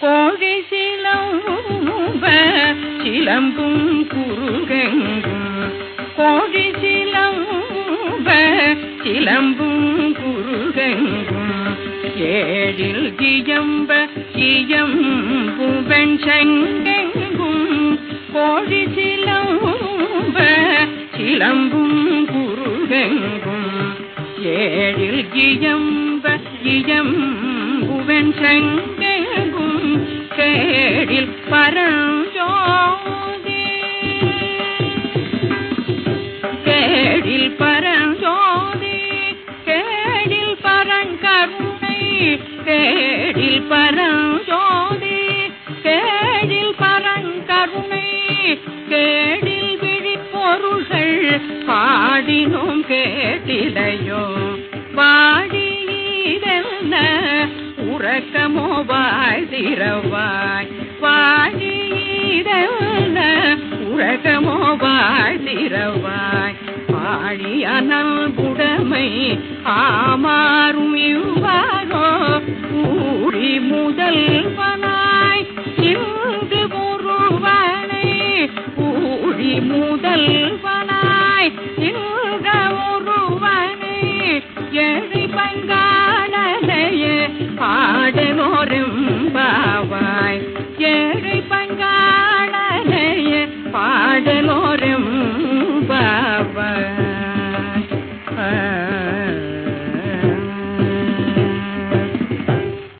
கோழி சிலம்ப சிலம்பும் குருகெங்கும் கோழி சிலம்ப சிலம்பும் குருகெங்கும் ஏழில் இயம்ப இயம்புவெண் செங்கெங்கும் கோழி சிலம்ப சிலம்பும் குருகெங்கும் ஏழில் இயம்ப இயம்புவெண் செங்க கேடில் பரஞ்சோதி கேடில் பரஞ்சோதி கேடில் பரங்கருணை கேடில் பரஞ்சோதி கேடில் பரங்கருணை கேடில் விழிப்பொருள்கள் பாடினோம் கேட்டிலையோ பக்கமோ வாழ்திரவாய் வாழியிடவன உலகமோ வாழ்திரவாய் பாழியனல் குடமை ஆமாறும் இவ்வாரோ கூடி முதல்வனாய் இந்து ஒருவனை கூடி முதல்வனாய் இங்க ஒருவனை எழி பங்கா கடலோரம்